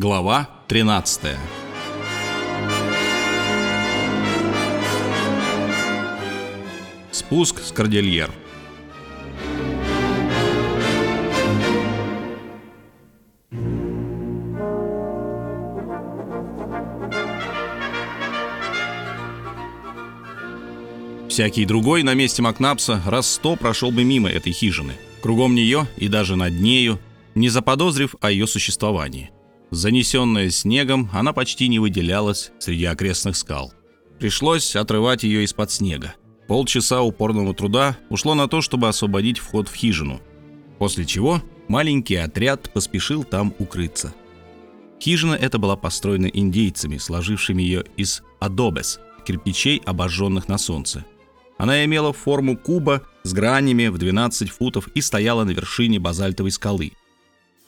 Глава 13 Спуск с Кордильер Всякий другой на месте Макнапса раз сто прошел бы мимо этой хижины, кругом нее и даже над нею, не заподозрив о ее существовании. Занесенная снегом, она почти не выделялась среди окрестных скал. Пришлось отрывать ее из-под снега. Полчаса упорного труда ушло на то, чтобы освободить вход в хижину, после чего маленький отряд поспешил там укрыться. Хижина эта была построена индейцами, сложившими ее из адобес, кирпичей, обожженных на солнце. Она имела форму куба с гранями в 12 футов и стояла на вершине базальтовой скалы.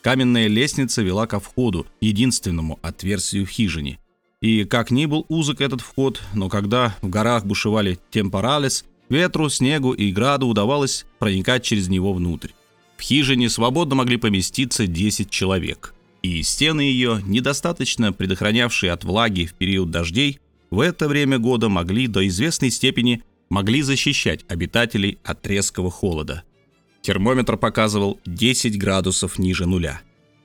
Каменная лестница вела ко входу, единственному отверстию в хижине. И как ни был узок этот вход, но когда в горах бушевали темпоралес, ветру, снегу и граду удавалось проникать через него внутрь. В хижине свободно могли поместиться 10 человек. И стены ее, недостаточно предохранявшие от влаги в период дождей, в это время года могли до известной степени могли защищать обитателей от резкого холода. Термометр показывал 10 градусов ниже нуля.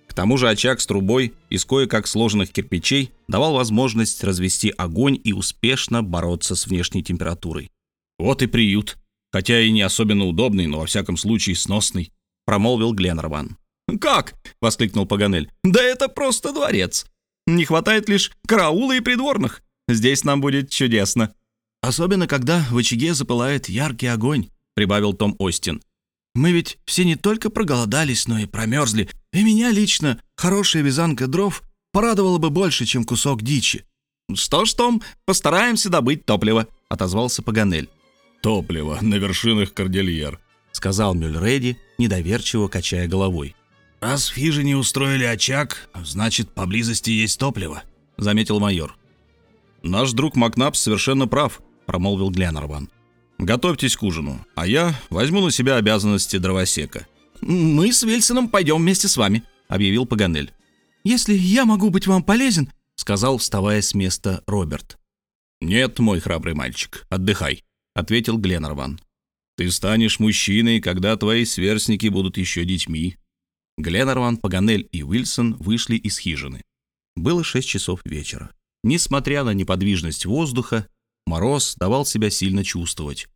К тому же очаг с трубой из кое-как сложенных кирпичей давал возможность развести огонь и успешно бороться с внешней температурой. «Вот и приют, хотя и не особенно удобный, но во всяком случае сносный», — промолвил Гленнерван. «Как?» — воскликнул Паганель. «Да это просто дворец. Не хватает лишь караула и придворных. Здесь нам будет чудесно». «Особенно, когда в очаге запылает яркий огонь», — прибавил Том Остин. «Мы ведь все не только проголодались, но и промерзли, и меня лично хорошая вязанка дров порадовала бы больше, чем кусок дичи». «Что ж, Том, постараемся добыть топливо», — отозвался Паганель. «Топливо на вершинах Кордильер», — сказал Мюльреди, недоверчиво качая головой. «Раз в хижине устроили очаг, значит, поблизости есть топливо», — заметил майор. «Наш друг Макнапс совершенно прав», — промолвил Гленнерван. «Готовьтесь к ужину, а я возьму на себя обязанности дровосека». «Мы с Вильсоном пойдем вместе с вами», — объявил Паганель. «Если я могу быть вам полезен», — сказал, вставая с места Роберт. «Нет, мой храбрый мальчик, отдыхай», — ответил Гленнерван. «Ты станешь мужчиной, когда твои сверстники будут еще детьми». Гленнерван, Паганель и Уилсон вышли из хижины. Было шесть часов вечера. Несмотря на неподвижность воздуха, Мороз давал себя сильно чувствовать.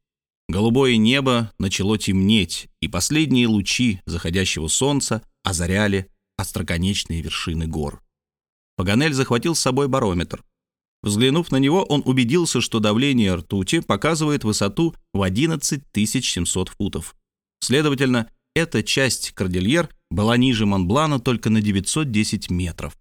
Голубое небо начало темнеть, и последние лучи заходящего солнца озаряли остроконечные вершины гор. Паганель захватил с собой барометр. Взглянув на него, он убедился, что давление ртути показывает высоту в 11 700 футов. Следовательно, эта часть Кордильер была ниже Монблана только на 910 метров.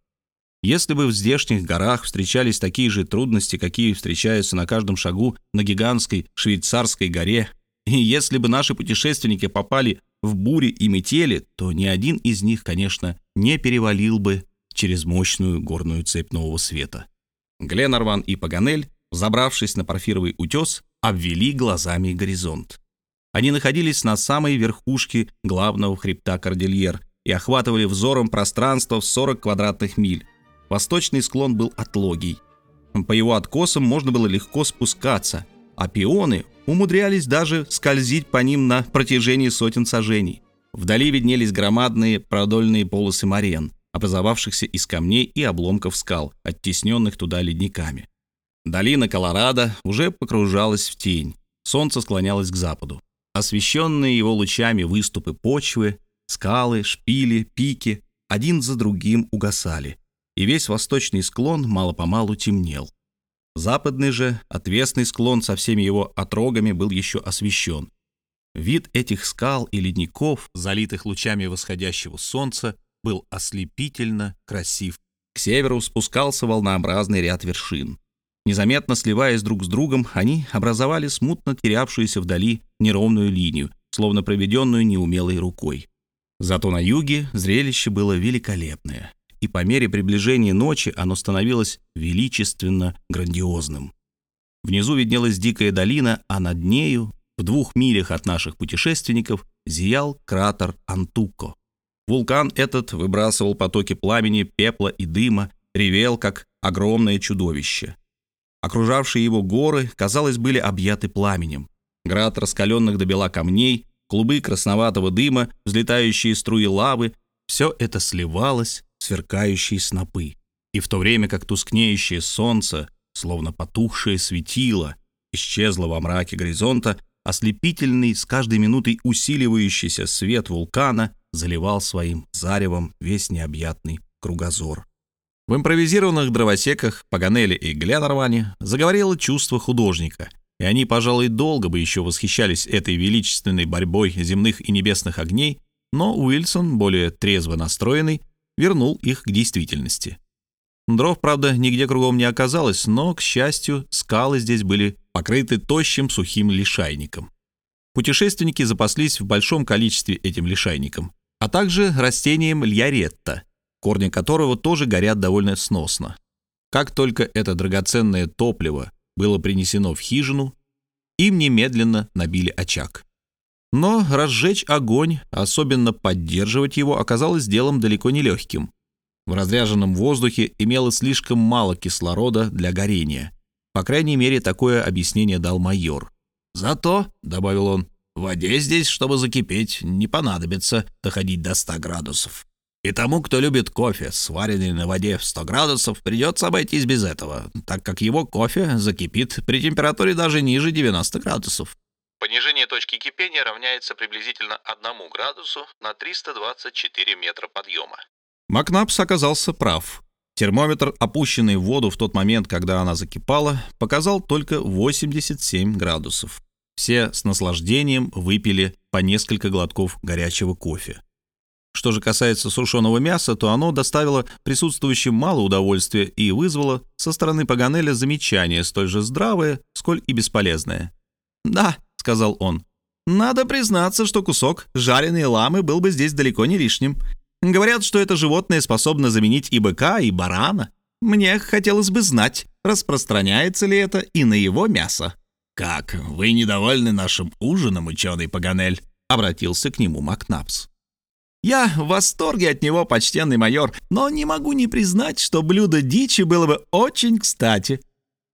Если бы в здешних горах встречались такие же трудности, какие встречаются на каждом шагу на гигантской швейцарской горе, и если бы наши путешественники попали в бури и метели, то ни один из них, конечно, не перевалил бы через мощную горную цепь нового света. Гленарван и Паганель, забравшись на парфировый утес, обвели глазами горизонт. Они находились на самой верхушке главного хребта Кордильер и охватывали взором пространство в 40 квадратных миль. Восточный склон был отлогий. По его откосам можно было легко спускаться, а пионы умудрялись даже скользить по ним на протяжении сотен сажений. Вдали виднелись громадные продольные полосы морен, образовавшихся из камней и обломков скал, оттесненных туда ледниками. Долина Колорадо уже погружалась в тень, солнце склонялось к западу. Освещенные его лучами выступы почвы, скалы, шпили, пики один за другим угасали, и весь восточный склон мало-помалу темнел. Западный же, отвесный склон со всеми его отрогами был еще освещен. Вид этих скал и ледников, залитых лучами восходящего солнца, был ослепительно красив. К северу спускался волнообразный ряд вершин. Незаметно сливаясь друг с другом, они образовали смутно терявшуюся вдали неровную линию, словно проведенную неумелой рукой. Зато на юге зрелище было великолепное и по мере приближения ночи оно становилось величественно грандиозным. Внизу виднелась дикая долина, а над нею, в двух милях от наших путешественников, зиял кратер Антуко. Вулкан этот выбрасывал потоки пламени, пепла и дыма, ревел, как огромное чудовище. Окружавшие его горы, казалось, были объяты пламенем. Град раскаленных до бела камней, клубы красноватого дыма, взлетающие струи лавы — все это сливалось, сверкающие снопы. И в то время как тускнеющее солнце, словно потухшее светило, исчезло во мраке горизонта, ослепительный, с каждой минутой усиливающийся свет вулкана заливал своим заревом весь необъятный кругозор. В импровизированных дровосеках Паганелли и Гленарване заговорило чувство художника, и они, пожалуй, долго бы еще восхищались этой величественной борьбой земных и небесных огней, но Уилсон, более трезво настроенный, вернул их к действительности. Дров, правда, нигде кругом не оказалось, но, к счастью, скалы здесь были покрыты тощим сухим лишайником. Путешественники запаслись в большом количестве этим лишайником, а также растением льяретта, корни которого тоже горят довольно сносно. Как только это драгоценное топливо было принесено в хижину, им немедленно набили очаг. Но разжечь огонь, особенно поддерживать его, оказалось делом далеко не легким. В разряженном воздухе имело слишком мало кислорода для горения. По крайней мере, такое объяснение дал майор. «Зато», — добавил он, — «в воде здесь, чтобы закипеть, не понадобится доходить до 100 градусов». И тому, кто любит кофе, сваренный на воде в 100 градусов, придется обойтись без этого, так как его кофе закипит при температуре даже ниже 90 градусов. Понижение точки кипения равняется приблизительно 1 градусу на 324 метра подъема. Макнапс оказался прав. Термометр, опущенный в воду в тот момент, когда она закипала, показал только 87 градусов. Все с наслаждением выпили по несколько глотков горячего кофе. Что же касается сушеного мяса, то оно доставило присутствующим мало удовольствия и вызвало со стороны Паганеля замечание, столь же здравое, сколь и бесполезное. «Да», — сказал он, — «надо признаться, что кусок жареной ламы был бы здесь далеко не лишним. Говорят, что это животное способно заменить и быка, и барана. Мне хотелось бы знать, распространяется ли это и на его мясо». «Как, вы недовольны нашим ужином, ученый Паганель?» — обратился к нему Макнапс. Я в восторге от него, почтенный майор, но не могу не признать, что блюдо дичи было бы очень кстати».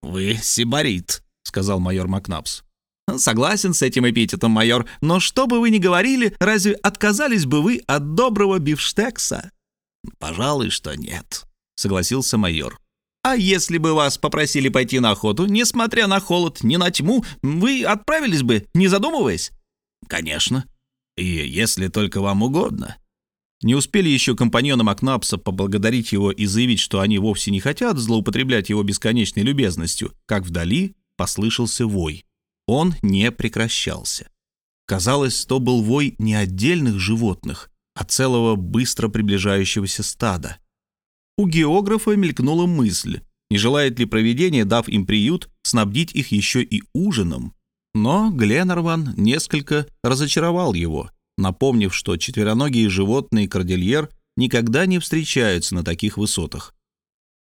«Вы сибарит», — сказал майор Макнапс. «Согласен с этим эпитетом, майор, но что бы вы ни говорили, разве отказались бы вы от доброго бифштекса?» «Пожалуй, что нет», — согласился майор. «А если бы вас попросили пойти на охоту, несмотря на холод, не на тьму, вы отправились бы, не задумываясь?» «Конечно. И если только вам угодно». Не успели еще компаньоны Макнапса поблагодарить его и заявить, что они вовсе не хотят злоупотреблять его бесконечной любезностью, как вдали послышался вой. Он не прекращался. Казалось, то был вой не отдельных животных, а целого быстро приближающегося стада. У географа мелькнула мысль, не желает ли провидение, дав им приют, снабдить их еще и ужином. Но Гленнерван несколько разочаровал его, напомнив, что четвероногие животные кордильер никогда не встречаются на таких высотах.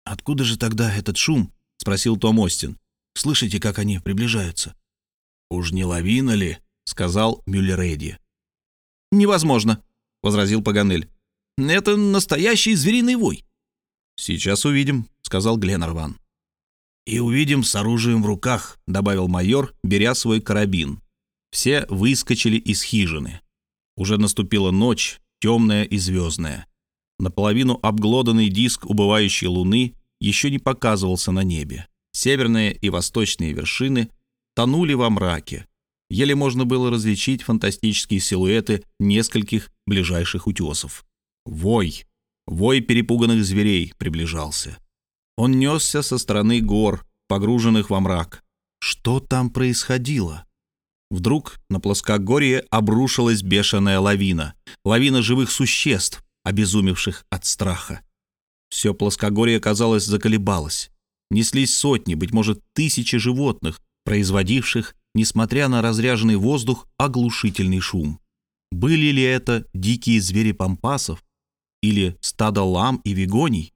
«Откуда же тогда этот шум?» — спросил Том Остин. «Слышите, как они приближаются?» «Уж не лавина ли?» — сказал Мюллереди. «Невозможно», — возразил Паганель. «Это настоящий звериный вой». «Сейчас увидим», — сказал Гленнерван. «И увидим с оружием в руках», — добавил майор, беря свой карабин. Все выскочили из хижины. Уже наступила ночь, темная и звездная. Наполовину обглоданный диск убывающей луны еще не показывался на небе. Северные и восточные вершины тонули во мраке. Еле можно было различить фантастические силуэты нескольких ближайших утесов. Вой, вой перепуганных зверей приближался. Он несся со стороны гор, погруженных во мрак. Что там происходило? Вдруг на плоскогорье обрушилась бешеная лавина. Лавина живых существ, обезумевших от страха. Все плоскогорье, казалось, заколебалось. Неслись сотни, быть может, тысячи животных, производивших, несмотря на разряженный воздух, оглушительный шум. Были ли это дикие звери пампасов или стадо лам и вигоний?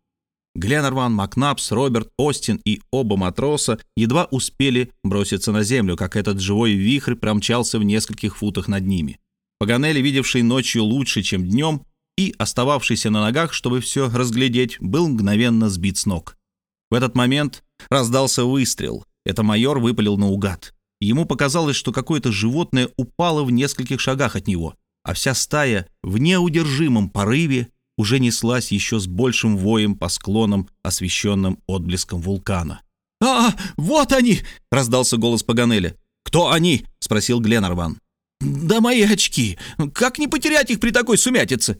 Гленнерван, Макнапс, Роберт, Остин и оба матроса едва успели броситься на землю, как этот живой вихрь промчался в нескольких футах над ними. Паганелли, видевший ночью лучше, чем днем, и, остававшийся на ногах, чтобы все разглядеть, был мгновенно сбит с ног. В этот момент раздался выстрел. Это майор выпалил наугад. Ему показалось, что какое-то животное упало в нескольких шагах от него, а вся стая в неудержимом порыве уже неслась еще с большим воем по склонам, освещенным отблеском вулкана. «А, вот они!» — раздался голос Паганеля. «Кто они?» — спросил Гленарван. «Да мои очки! Как не потерять их при такой сумятице?»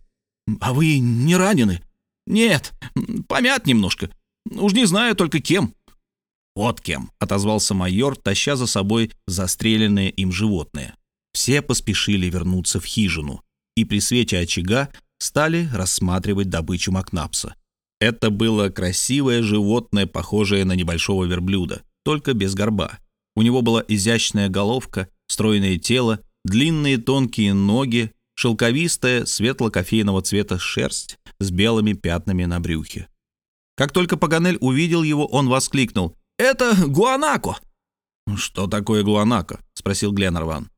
«А вы не ранены?» «Нет, помят немножко. Уж не знаю только кем». «Вот кем», — отозвался майор, таща за собой застреленное им животное. Все поспешили вернуться в хижину и при свете очага стали рассматривать добычу Макнапса. Это было красивое животное, похожее на небольшого верблюда, только без горба. У него была изящная головка, стройное тело, длинные тонкие ноги, шелковистая светло-кофейного цвета шерсть с белыми пятнами на брюхе. Как только Паганель увидел его, он воскликнул это гуанако». «Что такое гуанако?» — спросил Гленнерван.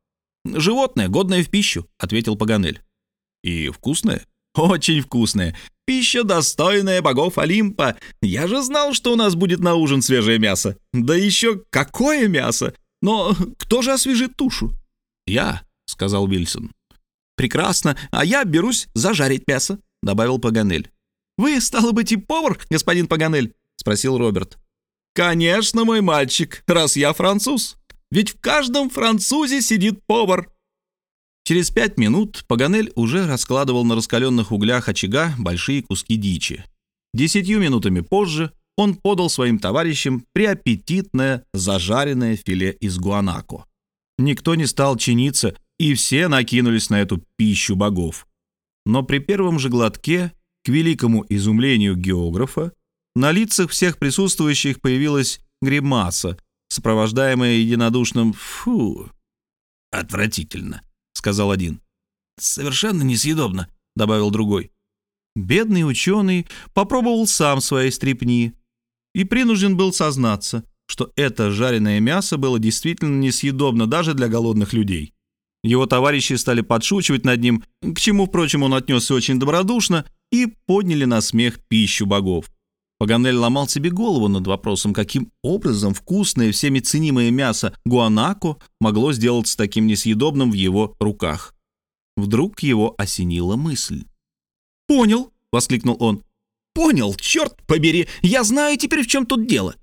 «Животное, годное в пищу», — ответил Паганель. «И вкусное?» «Очень вкусное. Пища, достойная богов Олимпа. Я же знал, что у нас будет на ужин свежее мясо. Да еще какое мясо! Но кто же освежит тушу?» «Я», — сказал Вильсон. «Прекрасно, а я берусь зажарить мясо», — добавил Паганель. «Вы, стало быть, и повар, господин Паганель?» — спросил Роберт. «Конечно, мой мальчик, раз я француз. Ведь в каждом французе сидит повар». Через пять минут Паганель уже раскладывал на раскаленных углях очага большие куски дичи. Десятью минутами позже он подал своим товарищам приаппетитное зажаренное филе из гуанако. Никто не стал чиниться, и все накинулись на эту пищу богов. Но при первом же глотке, к великому изумлению географа, на лицах всех присутствующих появилась гримаса, сопровождаемая единодушным «фу». «Отвратительно», — сказал один. «Совершенно несъедобно», — добавил другой. Бедный ученый попробовал сам свои стрипни и принужден был сознаться, что это жареное мясо было действительно несъедобно даже для голодных людей. Его товарищи стали подшучивать над ним, к чему, впрочем, он отнесся очень добродушно, и подняли на смех пищу богов. Паганель ломал себе голову над вопросом, каким образом вкусное, всеми ценимое мясо гуанако могло сделаться таким несъедобным в его руках. Вдруг его осенила мысль. «Понял!» — воскликнул он. «Понял, черт побери! Я знаю теперь, в чем тут дело!»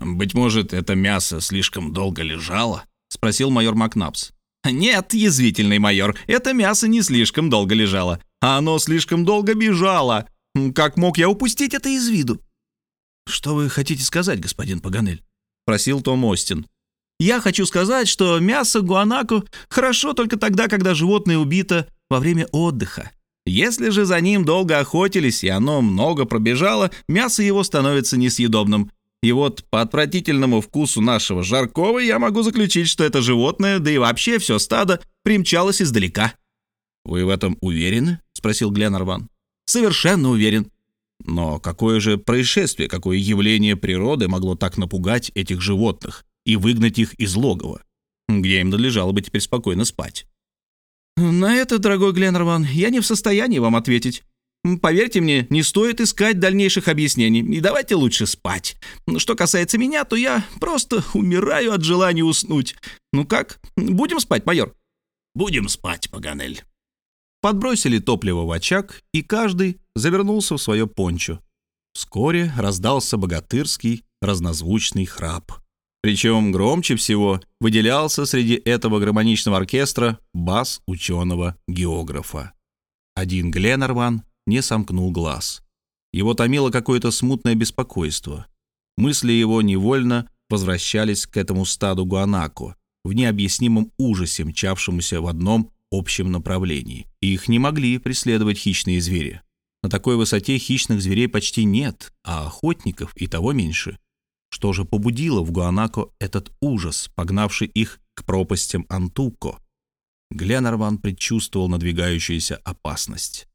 «Быть может, это мясо слишком долго лежало?» — спросил майор Макнапс. «Нет, язвительный майор, это мясо не слишком долго лежало, а оно слишком долго бежало. Как мог я упустить это из виду?» «Что вы хотите сказать, господин Паганель?» — просил Том Остин. «Я хочу сказать, что мясо гуанако хорошо только тогда, когда животное убито во время отдыха. Если же за ним долго охотились, и оно много пробежало, мясо его становится несъедобным. И вот по отвратительному вкусу нашего жаркого я могу заключить, что это животное, да и вообще все стадо, примчалось издалека». «Вы в этом уверены?» — спросил Гленнерван. «Совершенно уверен. Но какое же происшествие, какое явление природы могло так напугать этих животных и выгнать их из логова, где им надлежало бы теперь спокойно спать? На это, дорогой Гленнерван, я не в состоянии вам ответить. Поверьте мне, не стоит искать дальнейших объяснений, и давайте лучше спать. Что касается меня, то я просто умираю от желания уснуть. Ну как, будем спать, майор? Будем спать, Паганель. Подбросили топливо в очаг, и каждый завернулся в свое пончо. Вскоре раздался богатырский разнозвучный храп. Причем громче всего выделялся среди этого гармоничного оркестра бас ученого-географа. Один Гленнерван не сомкнул глаз. Его томило какое-то смутное беспокойство. Мысли его невольно возвращались к этому стаду гуанако, в необъяснимом ужасе, мчавшемуся в одном общем направлении. Их не могли преследовать хищные звери. На такой высоте хищных зверей почти нет, а охотников и того меньше. Что же побудило в Гуанако этот ужас, погнавший их к пропастям Антуко? Гленнерван предчувствовал надвигающуюся опасность.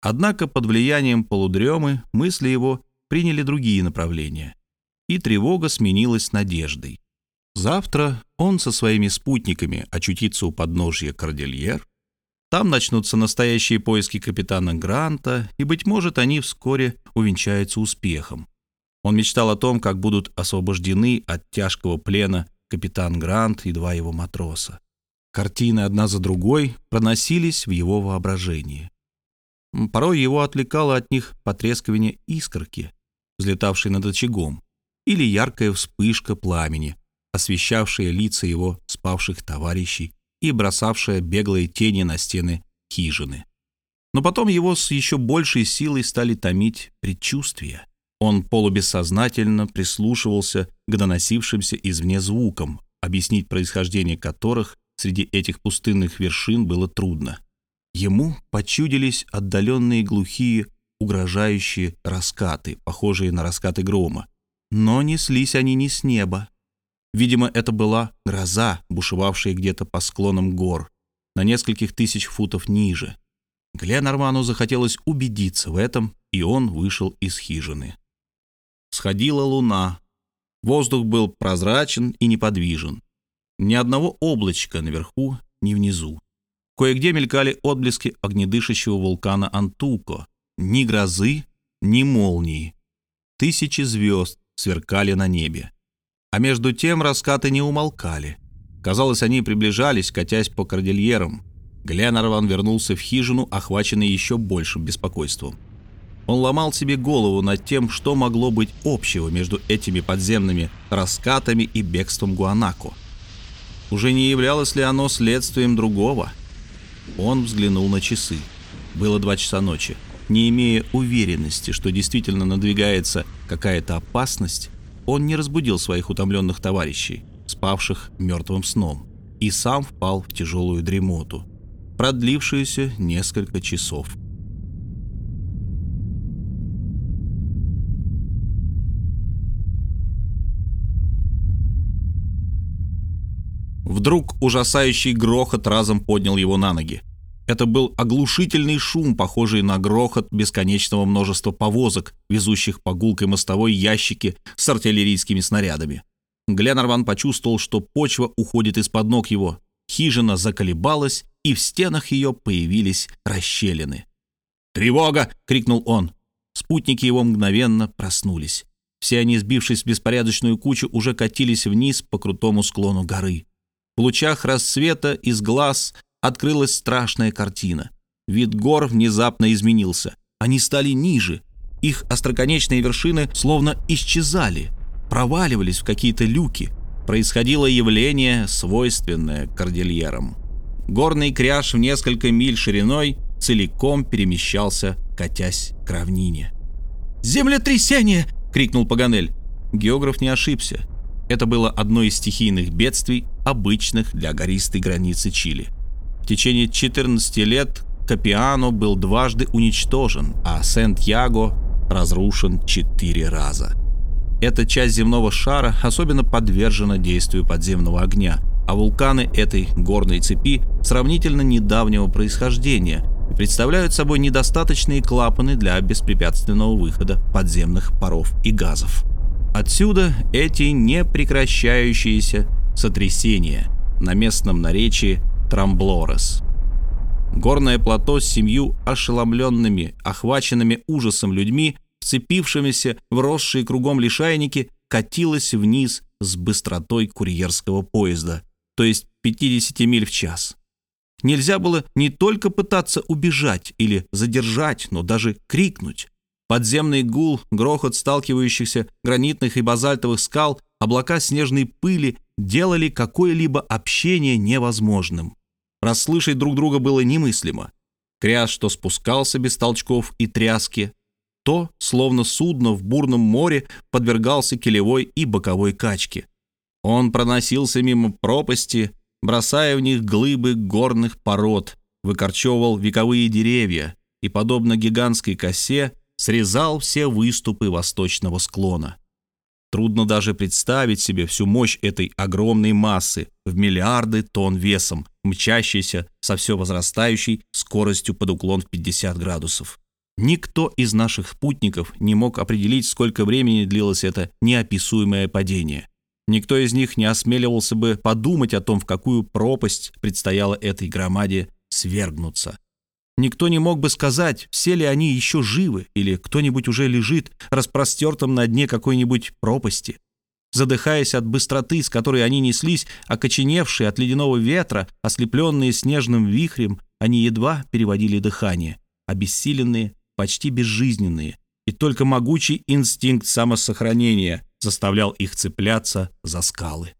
Однако под влиянием полудремы мысли его приняли другие направления, и тревога сменилась надеждой. Завтра он со своими спутниками очутится у подножья Кордильер Там начнутся настоящие поиски капитана Гранта, и, быть может, они вскоре увенчаются успехом. Он мечтал о том, как будут освобождены от тяжкого плена капитан Грант и два его матроса. Картины одна за другой проносились в его воображении. Порой его отвлекало от них потрескивание искорки, взлетавшей над очагом, или яркая вспышка пламени, освещавшая лица его спавших товарищей и бросавшая беглые тени на стены хижины. Но потом его с еще большей силой стали томить предчувствия. Он полубессознательно прислушивался к доносившимся извне звукам, объяснить происхождение которых среди этих пустынных вершин было трудно. Ему почудились отдаленные глухие, угрожающие раскаты, похожие на раскаты грома. Но неслись они не с неба. Видимо, это была гроза, бушевавшая где-то по склонам гор, на нескольких тысяч футов ниже. Гленарвану захотелось убедиться в этом, и он вышел из хижины. Сходила луна. Воздух был прозрачен и неподвижен. Ни одного облачка наверху, ни внизу. Кое-где мелькали отблески огнедышащего вулкана Антуко. Ни грозы, ни молнии. Тысячи звезд сверкали на небе. А между тем раскаты не умолкали. Казалось, они приближались, катясь по кордильерам. Гленарван вернулся в хижину, охваченный еще большим беспокойством. Он ломал себе голову над тем, что могло быть общего между этими подземными раскатами и бегством Гуанако. Уже не являлось ли оно следствием другого? Он взглянул на часы. Было два часа ночи. Не имея уверенности, что действительно надвигается какая-то опасность, он не разбудил своих утомленных товарищей, спавших мертвым сном, и сам впал в тяжелую дремоту, продлившуюся несколько часов. Вдруг ужасающий грохот разом поднял его на ноги. Это был оглушительный шум, похожий на грохот бесконечного множества повозок, везущих по гулкой мостовой ящики с артиллерийскими снарядами. Гленарван почувствовал, что почва уходит из-под ног его. Хижина заколебалась, и в стенах ее появились расщелины. «Тревога!» — крикнул он. Спутники его мгновенно проснулись. Все они, сбившись в беспорядочную кучу, уже катились вниз по крутому склону горы. В лучах рассвета из глаз открылась страшная картина. Вид гор внезапно изменился. Они стали ниже. Их остроконечные вершины словно исчезали, проваливались в какие-то люки. Происходило явление, свойственное кордильерам. Горный кряж в несколько миль шириной целиком перемещался, катясь к равнине. «Землетрясение!» — крикнул Паганель. Географ не ошибся. Это было одно из стихийных бедствий, обычных для гористой границы Чили. В течение 14 лет Капиано был дважды уничтожен, а Сент-Яго разрушен четыре раза. Эта часть земного шара особенно подвержена действию подземного огня, а вулканы этой горной цепи сравнительно недавнего происхождения представляют собой недостаточные клапаны для беспрепятственного выхода подземных паров и газов. Отсюда эти непрекращающиеся сотрясения на местном наречии Трамблорес. Горное плато с семью ошеломленными, охваченными ужасом людьми, вцепившимися в росшие кругом лишайники, катилось вниз с быстротой курьерского поезда, то есть 50 миль в час. Нельзя было не только пытаться убежать или задержать, но даже крикнуть. Подземный гул, грохот сталкивающихся гранитных и базальтовых скал, облака снежной пыли делали какое-либо общение невозможным. Расслышать друг друга было немыслимо. Кряж, что спускался без толчков и тряски, то, словно судно в бурном море, подвергался килевой и боковой качке. Он проносился мимо пропасти, бросая в них глыбы горных пород, выкорчевывал вековые деревья и, подобно гигантской косе, срезал все выступы восточного склона. Трудно даже представить себе всю мощь этой огромной массы в миллиарды тонн весом, мчащейся со все возрастающей скоростью под уклон в 50 градусов. Никто из наших спутников не мог определить, сколько времени длилось это неописуемое падение. Никто из них не осмеливался бы подумать о том, в какую пропасть предстояло этой громаде свергнуться. Никто не мог бы сказать, все ли они еще живы, или кто-нибудь уже лежит распростертым на дне какой-нибудь пропасти. Задыхаясь от быстроты, с которой они неслись, окоченевшие от ледяного ветра, ослепленные снежным вихрем, они едва переводили дыхание, обессиленные, почти безжизненные, и только могучий инстинкт самосохранения заставлял их цепляться за скалы.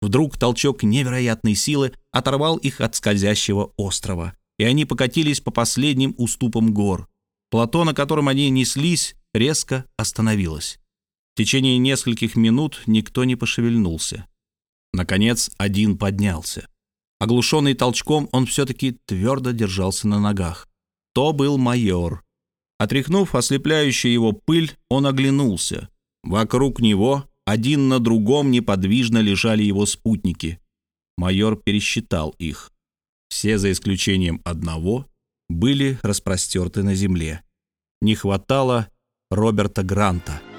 Вдруг толчок невероятной силы оторвал их от скользящего острова, и они покатились по последним уступам гор. Плато, на котором они неслись, резко остановилось. В течение нескольких минут никто не пошевельнулся. Наконец, один поднялся. Оглушенный толчком, он все-таки твердо держался на ногах. То был майор. Отряхнув ослепляющую его пыль, он оглянулся. Вокруг него один на другом неподвижно лежали его спутники. Майор пересчитал их. Все, за исключением одного, были распростерты на земле. Не хватало Роберта Гранта —